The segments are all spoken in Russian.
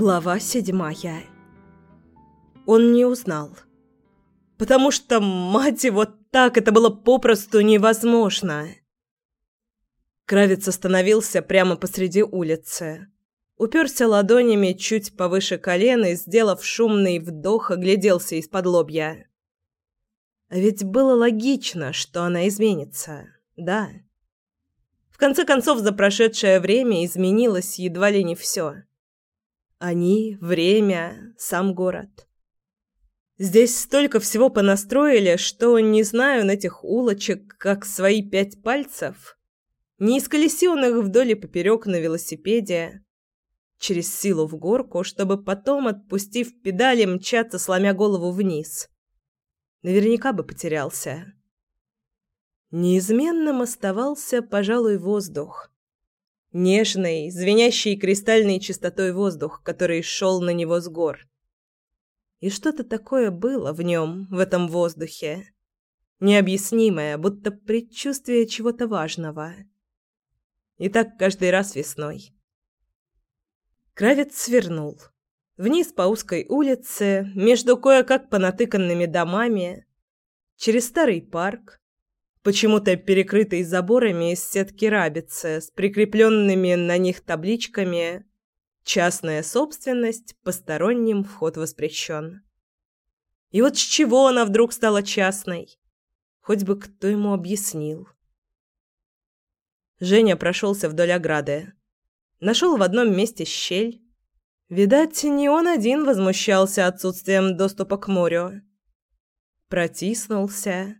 Глава седьмая. Он не узнал. Потому что, мать его, так это было попросту невозможно. Кравец остановился прямо посреди улицы. Уперся ладонями чуть повыше колена и, сделав шумный вдох, огляделся из-под лобья. Ведь было логично, что она изменится, да. В конце концов, за прошедшее время изменилось едва ли не все. Они, время, сам город. Здесь столько всего понастроили, что не знаю на этих улочек, как свои пять пальцев. Не исколесенных вдоль и поперек на велосипеде. Через силу в горку, чтобы потом, отпустив педали, мчаться, сломя голову вниз. Наверняка бы потерялся. Неизменным оставался, пожалуй, воздух. Нежный, звенящий кристальной чистотой воздух, который шел на него с гор. И что-то такое было в нем, в этом воздухе. Необъяснимое, будто предчувствие чего-то важного. И так каждый раз весной. Кравец свернул. Вниз по узкой улице, между кое-как понатыканными домами, через старый парк, почему-то перекрытый заборами из сетки рабицы с прикрепленными на них табличками «Частная собственность, посторонним вход воспрещен». И вот с чего она вдруг стала частной? Хоть бы кто ему объяснил. Женя прошелся вдоль ограды. Нашел в одном месте щель. Видать, не он один возмущался отсутствием доступа к морю. Протиснулся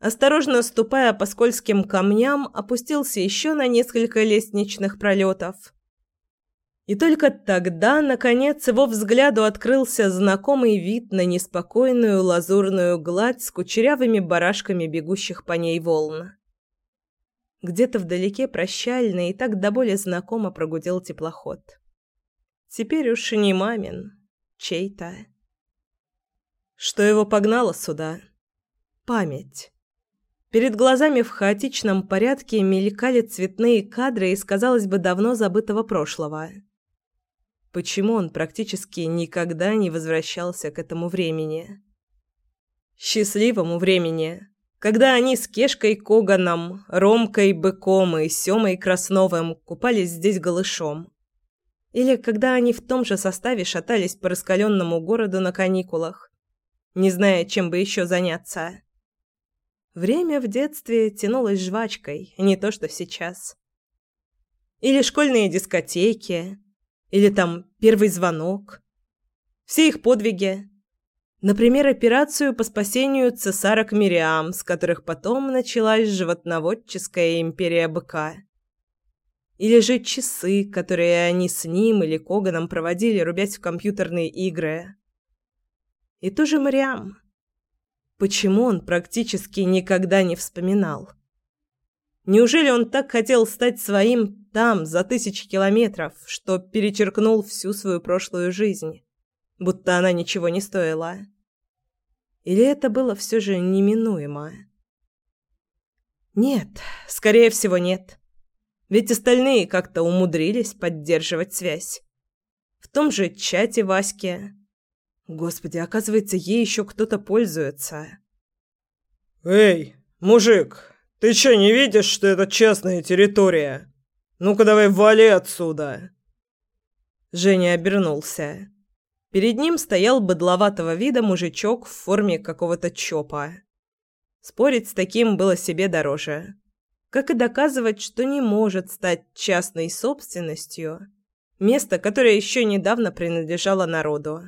осторожно ступая по скользким камням, опустился еще на несколько лестничных пролетов. И только тогда, наконец, его взгляду открылся знакомый вид на неспокойную лазурную гладь с кучерявыми барашками бегущих по ней волн. Где-то вдалеке прощально и так до боли знакомо прогудел теплоход. Теперь уж и не мамин, чей-то. Что его погнало сюда? Память. Перед глазами в хаотичном порядке мелькали цветные кадры из, казалось бы, давно забытого прошлого. Почему он практически никогда не возвращался к этому времени? Счастливому времени, когда они с Кешкой Коганом, Ромкой Быком и Семой Красновым купались здесь голышом. Или когда они в том же составе шатались по раскаленному городу на каникулах, не зная, чем бы еще заняться. Время в детстве тянулось жвачкой, не то что сейчас. Или школьные дискотеки, или там первый звонок. Все их подвиги. Например, операцию по спасению цесарок Мириам, с которых потом началась животноводческая империя быка. Или же часы, которые они с ним или Коганом проводили, рубясь в компьютерные игры. И тоже Мариам. Почему он практически никогда не вспоминал? Неужели он так хотел стать своим там, за тысячи километров, что перечеркнул всю свою прошлую жизнь, будто она ничего не стоила? Или это было все же неминуемо? Нет, скорее всего, нет. Ведь остальные как-то умудрились поддерживать связь. В том же чате Васьки Господи, оказывается, ей еще кто-то пользуется. «Эй, мужик, ты что, не видишь, что это частная территория? Ну-ка давай вали отсюда!» Женя обернулся. Перед ним стоял быдловатого вида мужичок в форме какого-то чопа. Спорить с таким было себе дороже. Как и доказывать, что не может стать частной собственностью место, которое еще недавно принадлежало народу.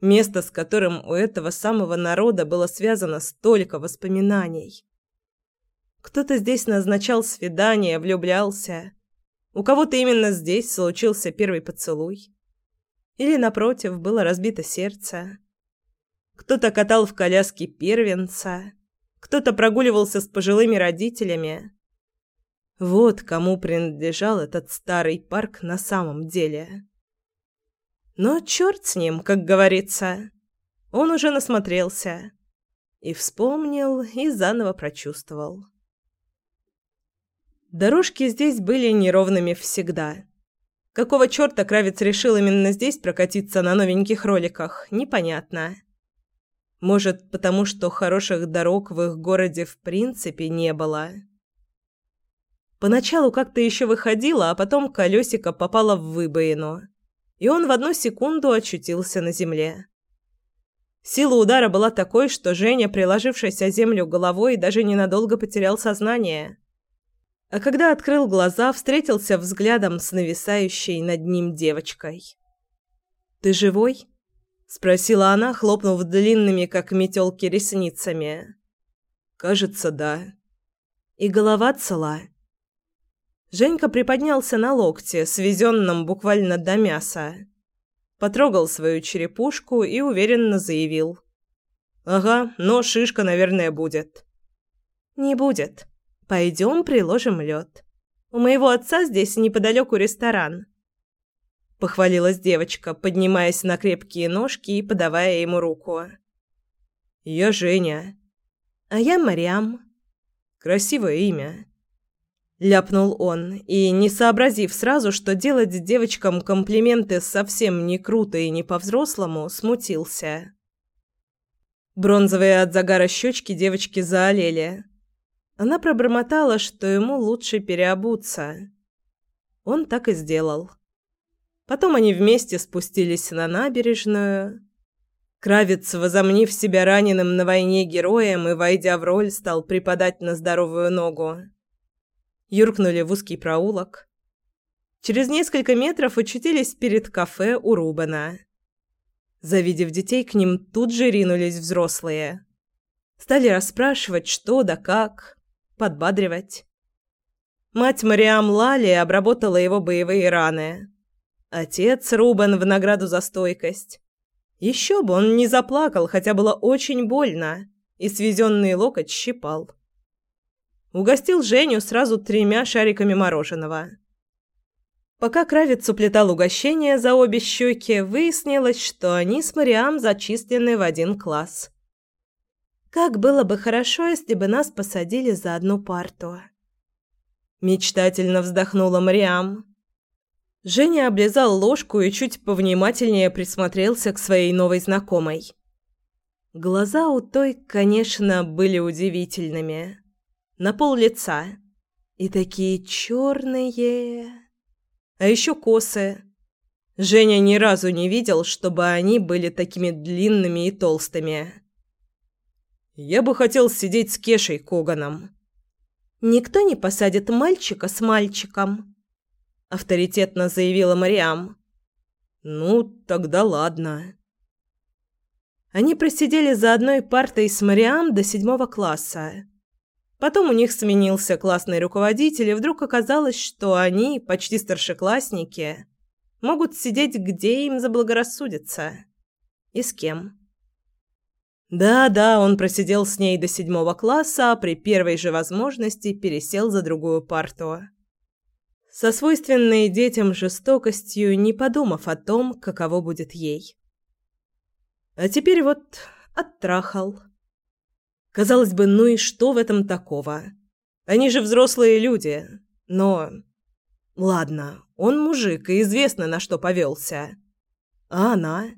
Место, с которым у этого самого народа было связано столько воспоминаний. Кто-то здесь назначал свидание, влюблялся. У кого-то именно здесь случился первый поцелуй. Или, напротив, было разбито сердце. Кто-то катал в коляске первенца. Кто-то прогуливался с пожилыми родителями. Вот кому принадлежал этот старый парк на самом деле. Но черт с ним, как говорится. Он уже насмотрелся. И вспомнил, и заново прочувствовал. Дорожки здесь были неровными всегда. Какого чёрта Кравец решил именно здесь прокатиться на новеньких роликах, непонятно. Может, потому что хороших дорог в их городе в принципе не было. Поначалу как-то еще выходило, а потом колесико попало в выбоину, и он в одну секунду очутился на земле. Сила удара была такой, что Женя, приложившись о землю головой, даже ненадолго потерял сознание. А когда открыл глаза, встретился взглядом с нависающей над ним девочкой. «Ты живой?» – спросила она, хлопнув длинными, как метелки, ресницами. «Кажется, да». «И голова цела?» Женька приподнялся на локте, свезенном буквально до мяса. Потрогал свою черепушку и уверенно заявил. «Ага, но шишка, наверное, будет». «Не будет. Пойдем приложим лед. У моего отца здесь неподалеку ресторан». Похвалилась девочка, поднимаясь на крепкие ножки и подавая ему руку. «Я Женя». «А я Мариам». «Красивое имя». Ляпнул он, и, не сообразив сразу, что делать девочкам комплименты совсем не круто и не по-взрослому, смутился. Бронзовые от загара щечки девочки заолели. Она пробормотала, что ему лучше переобуться. Он так и сделал. Потом они вместе спустились на набережную. Кравец, возомнив себя раненым на войне героем и, войдя в роль, стал припадать на здоровую ногу юркнули в узкий проулок. Через несколько метров очутились перед кафе у Рубена. Завидев детей, к ним тут же ринулись взрослые. Стали расспрашивать, что да как, подбадривать. Мать Мариам Лали обработала его боевые раны. Отец Рубен в награду за стойкость. Еще бы он не заплакал, хотя было очень больно, и свезенный локоть щипал. Угостил Женю сразу тремя шариками мороженого. Пока Кравец уплетал угощение за обе щеки, выяснилось, что они с Мариам зачислены в один класс. «Как было бы хорошо, если бы нас посадили за одну парту!» Мечтательно вздохнула Мариам. Женя облизал ложку и чуть повнимательнее присмотрелся к своей новой знакомой. Глаза у той, конечно, были удивительными на пол лица. И такие черные. А еще косы. Женя ни разу не видел, чтобы они были такими длинными и толстыми. Я бы хотел сидеть с Кешей Коганом. Никто не посадит мальчика с мальчиком, авторитетно заявила Мариам. Ну, тогда ладно. Они просидели за одной партой с Мариам до седьмого класса. Потом у них сменился классный руководитель, и вдруг оказалось, что они, почти старшеклассники, могут сидеть где им заблагорассудится. И с кем. Да-да, он просидел с ней до седьмого класса, а при первой же возможности пересел за другую парту. Со свойственной детям жестокостью, не подумав о том, каково будет ей. А теперь вот оттрахал. Казалось бы, ну и что в этом такого? Они же взрослые люди. Но... Ладно, он мужик и известно, на что повелся. А она?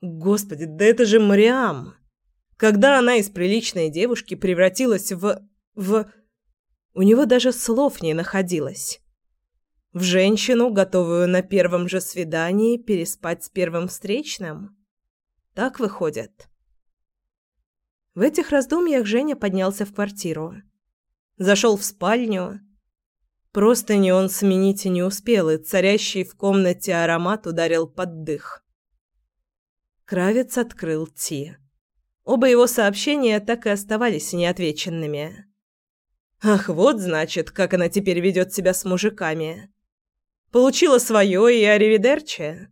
Господи, да это же Мариам. Когда она из приличной девушки превратилась в... в... У него даже слов не находилось. В женщину, готовую на первом же свидании переспать с первым встречным? Так выходит. В этих раздумьях Женя поднялся в квартиру. Зашел в спальню. Просто не он сменить и не успел, и царящий в комнате аромат ударил под дых. Кравец открыл Ти. Оба его сообщения так и оставались неотвеченными. Ах, вот значит, как она теперь ведет себя с мужиками. Получила свое и аривидерчи.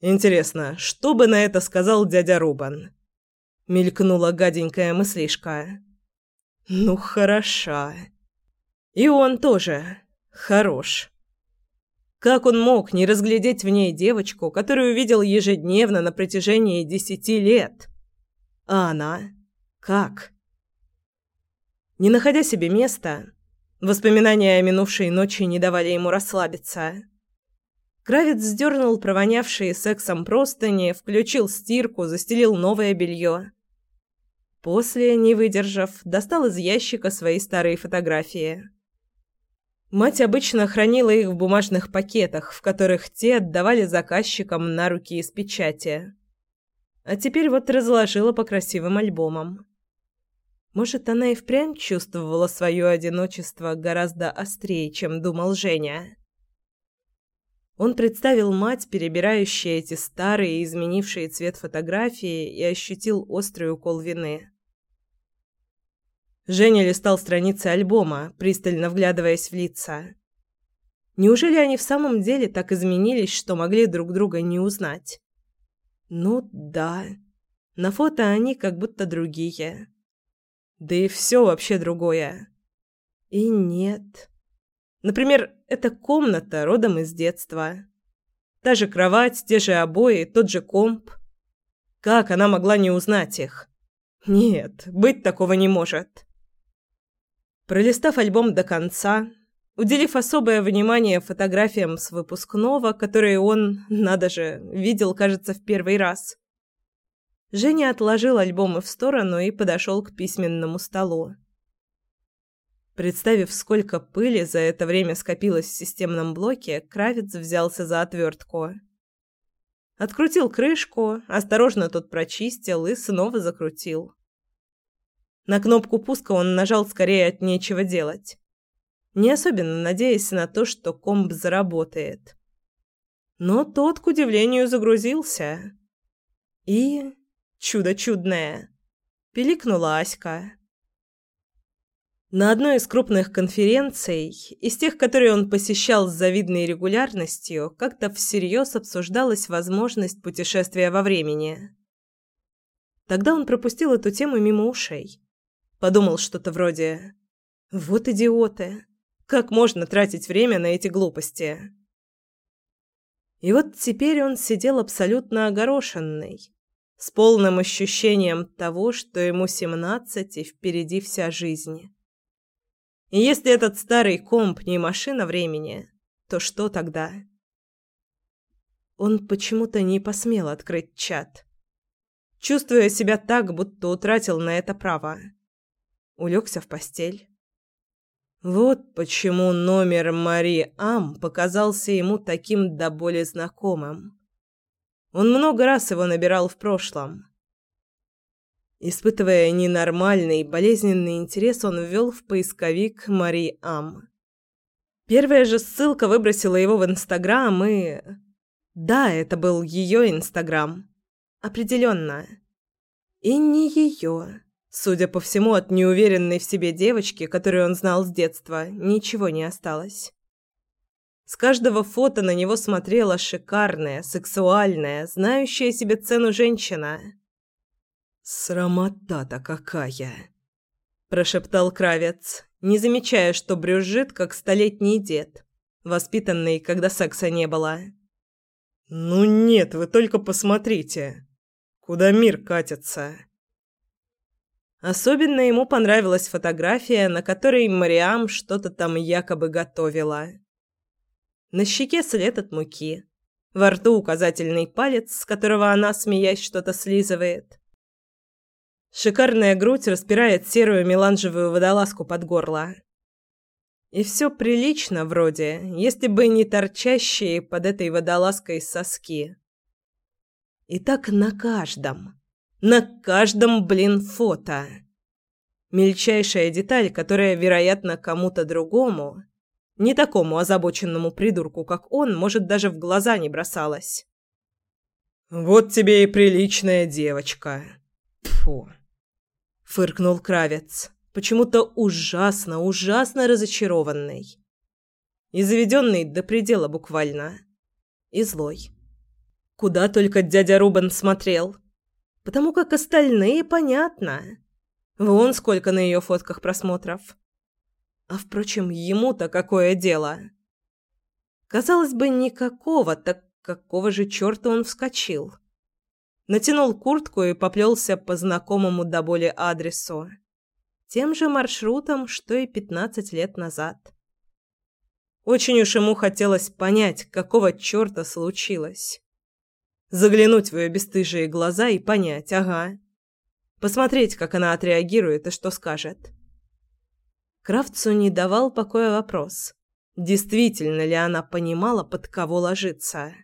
Интересно, что бы на это сказал дядя Рубан? Мелькнула гаденькая мыслишка. Ну, хороша. И он тоже хорош. Как он мог не разглядеть в ней девочку, которую видел ежедневно на протяжении десяти лет? А она? Как? Не находя себе места, Воспоминания о минувшей ночи не давали ему расслабиться. Кравец сдернул провонявшие сексом простыни, включил стирку, застелил новое белье. После, не выдержав, достал из ящика свои старые фотографии. Мать обычно хранила их в бумажных пакетах, в которых те отдавали заказчикам на руки из печати. А теперь вот разложила по красивым альбомам. Может, она и впрямь чувствовала свое одиночество гораздо острее, чем думал Женя. Он представил мать, перебирающую эти старые, изменившие цвет фотографии, и ощутил острый укол вины. Женя листал страницы альбома, пристально вглядываясь в лица. Неужели они в самом деле так изменились, что могли друг друга не узнать? Ну да. На фото они как будто другие. Да и все вообще другое. И нет. Например, эта комната родом из детства. Та же кровать, те же обои, тот же комп. Как она могла не узнать их? Нет, быть такого не может. Пролистав альбом до конца, уделив особое внимание фотографиям с выпускного, которые он, надо же, видел, кажется, в первый раз, Женя отложил альбомы в сторону и подошел к письменному столу. Представив, сколько пыли за это время скопилось в системном блоке, Кравец взялся за отвертку. Открутил крышку, осторожно тут прочистил и снова закрутил. На кнопку пуска он нажал скорее от нечего делать. Не особенно надеясь на то, что комп заработает. Но тот, к удивлению, загрузился. И... чудо чудное. Пиликнула Аська. На одной из крупных конференций, из тех, которые он посещал с завидной регулярностью, как-то всерьез обсуждалась возможность путешествия во времени. Тогда он пропустил эту тему мимо ушей. Подумал что-то вроде «Вот идиоты! Как можно тратить время на эти глупости?» И вот теперь он сидел абсолютно огорошенный, с полным ощущением того, что ему семнадцать и впереди вся жизнь. И если этот старый комп не машина времени, то что тогда? Он почему-то не посмел открыть чат, чувствуя себя так, будто утратил на это право улегся в постель. Вот почему номер Мари Ам показался ему таким до боли знакомым. Он много раз его набирал в прошлом. Испытывая ненормальный, болезненный интерес, он ввел в поисковик Мари Ам. Первая же ссылка выбросила его в Инстаграм и... Да, это был ее Инстаграм. Определенно. И не ее. Судя по всему, от неуверенной в себе девочки, которую он знал с детства, ничего не осталось. С каждого фото на него смотрела шикарная, сексуальная, знающая себе цену женщина. «Срамота-то какая!» – прошептал Кравец, не замечая, что брюзжит, как столетний дед, воспитанный, когда секса не было. «Ну нет, вы только посмотрите, куда мир катится!» Особенно ему понравилась фотография, на которой Мариам что-то там якобы готовила. На щеке след от муки. Во рту указательный палец, с которого она, смеясь, что-то слизывает. Шикарная грудь распирает серую меланжевую водолазку под горло. И все прилично вроде, если бы не торчащие под этой водолазкой соски. И так на каждом. На каждом, блин, фото. Мельчайшая деталь, которая, вероятно, кому-то другому, не такому озабоченному придурку, как он, может, даже в глаза не бросалась. «Вот тебе и приличная девочка!» Фу. фыркнул Кравец, почему-то ужасно, ужасно разочарованный. И заведенный до предела буквально. И злой. Куда только дядя Рубен смотрел – потому как остальные понятно. Вон сколько на ее фотках просмотров. А впрочем, ему-то какое дело? Казалось бы, никакого, так какого же черта он вскочил? Натянул куртку и поплелся по знакомому до боли адресу. Тем же маршрутом, что и пятнадцать лет назад. Очень уж ему хотелось понять, какого чёрта случилось. Заглянуть в её бесстыжие глаза и понять, ага. Посмотреть, как она отреагирует и что скажет. Кравцу не давал покоя вопрос. Действительно ли она понимала, под кого ложиться?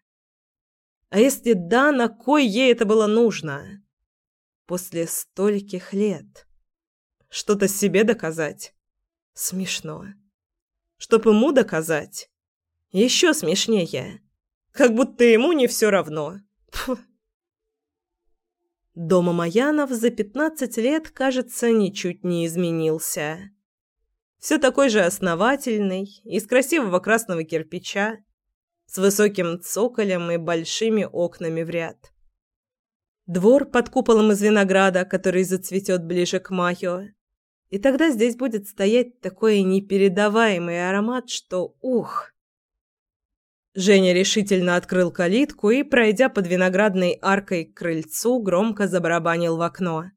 А если да, на кой ей это было нужно? После стольких лет. Что-то себе доказать? Смешно. Чтоб ему доказать? Еще смешнее. Как будто ему не все равно. Дома Маянов за пятнадцать лет, кажется, ничуть не изменился. Все такой же основательный, из красивого красного кирпича, с высоким цоколем и большими окнами в ряд. Двор под куполом из винограда, который зацветет ближе к маю. И тогда здесь будет стоять такой непередаваемый аромат, что ух! Женя решительно открыл калитку и, пройдя под виноградной аркой к крыльцу, громко забарабанил в окно.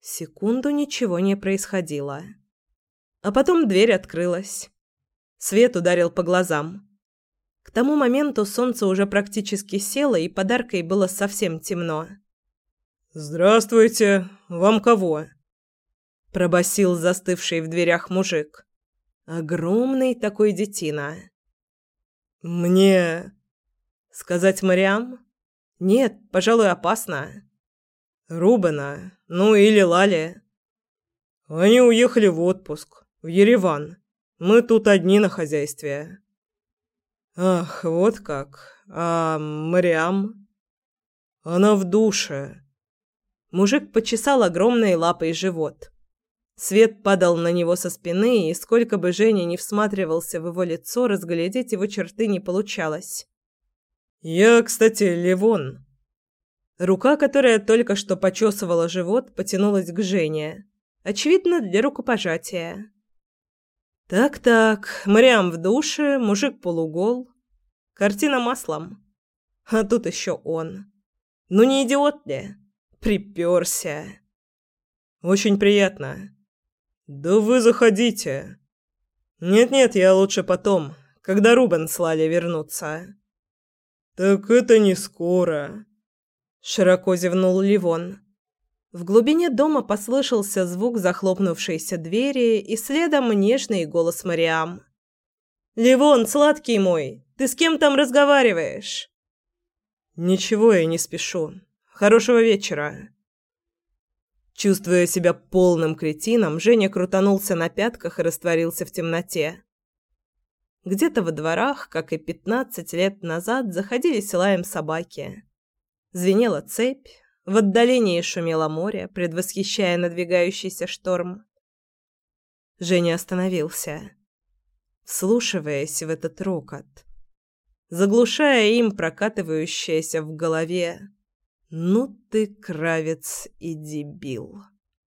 Секунду ничего не происходило. А потом дверь открылась. Свет ударил по глазам. К тому моменту солнце уже практически село, и подаркой было совсем темно. «Здравствуйте! Вам кого?» пробасил застывший в дверях мужик. Огромный такой детина. Мне сказать Мариам? Нет, пожалуй, опасно. Рубена, ну или Лали. Они уехали в отпуск, в Ереван. Мы тут одни на хозяйстве. Ах, вот как. А Мариам? Она в душе. Мужик почесал огромной лапой живот. Свет падал на него со спины, и сколько бы Женя не всматривался в его лицо, разглядеть его черты не получалось. «Я, кстати, Левон». Рука, которая только что почесывала живот, потянулась к Жене. Очевидно, для рукопожатия. Так-так, Мариам в душе, мужик полугол. Картина маслом. А тут еще он. Ну не идиот ли? Приперся. Очень приятно. «Да вы заходите!» «Нет-нет, я лучше потом, когда Рубен с Лали вернутся». «Так это не скоро», — широко зевнул Ливон. В глубине дома послышался звук захлопнувшейся двери и следом нежный голос Мариам. «Ливон, сладкий мой, ты с кем там разговариваешь?» «Ничего я не спешу. Хорошего вечера». Чувствуя себя полным кретином, Женя крутанулся на пятках и растворился в темноте. Где-то во дворах, как и пятнадцать лет назад, заходили лаем собаки. Звенела цепь, в отдалении шумело море, предвосхищая надвигающийся шторм. Женя остановился, вслушиваясь в этот рокот, заглушая им прокатывающееся в голове ну ты кравец и дебил.